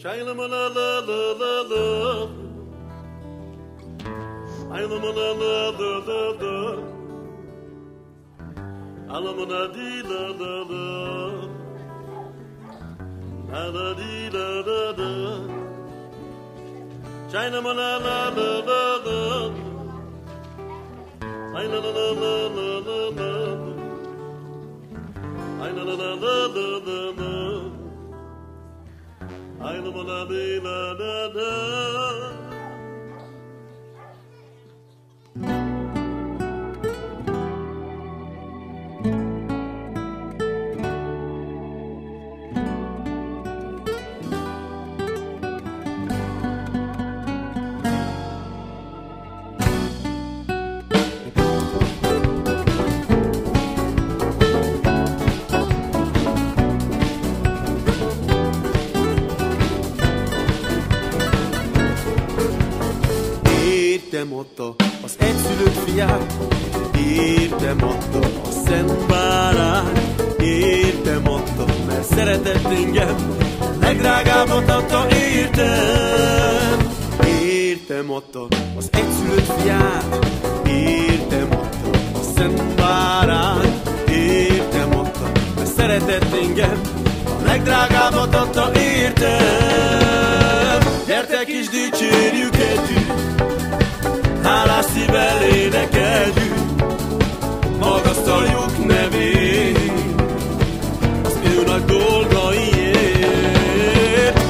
Shayla la la la la la. Ayla la la la la la. Alamana di la la la. China la la la la la la. La la la la la la. La la la la la la. La la Értem adta az egyszülött fiát, értem adta a szent bárány, értem adta, mert szeretett engem, legdrágábbat adta, értem. Értem adta az egyszülött fiát, értem adta a szent bárány, értem adta, mert szeretett engem, a legdrágábbat adta, értem. Gyertek is dicsérjük együtt, hálás szívvel énekeljük, magasztaljuk nevét, az ő nagy dolgaiért.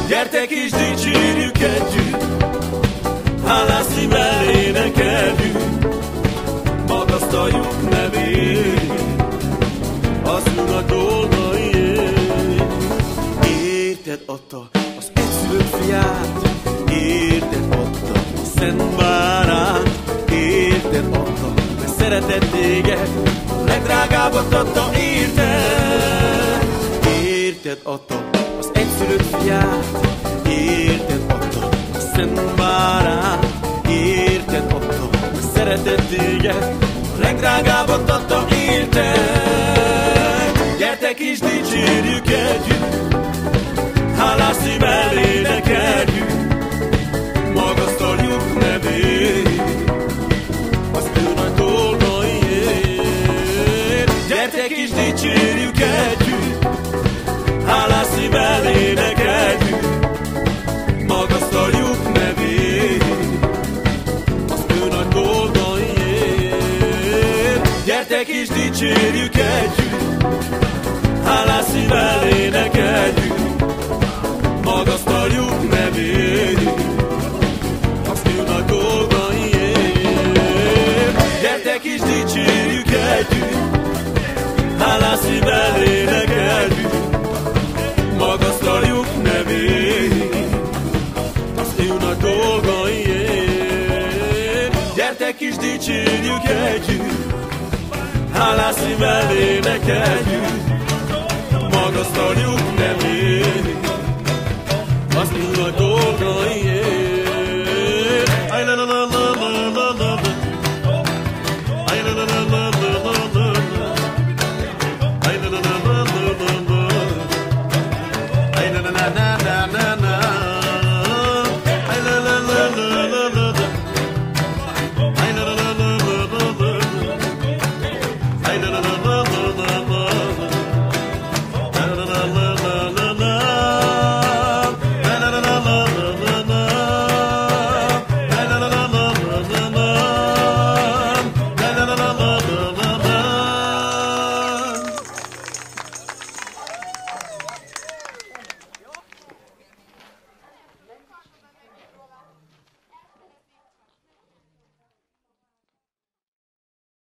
Gyertek is dicsérjük együtt, hálás szívvel énekeljük, magasztaljuk nevét, az ő nagy dolgaiért. Érted adta az egyszülött fiát, szeretett téged, a legdrágábbat adta, érted, érted adta az egyszülött fiát, érted adta a szent bárány, érted adta, mert szeretett téged, a legdrágábbat adta, érted, gyertek is dicsérjük együtt, dicsérjük együtt, hálás szívvel énekeljük, magasztaljuk nevét, az ő nagy dolgaiért. Gyertek is dicsérjük együtt, hálás szívvel énekeljük, magasztaljuk nevét, az ő nagy dolgaiért. Gyertek is dicsérjük együtt, halászim elének együtt, magasztaljuk nevét, az a dolgai ér.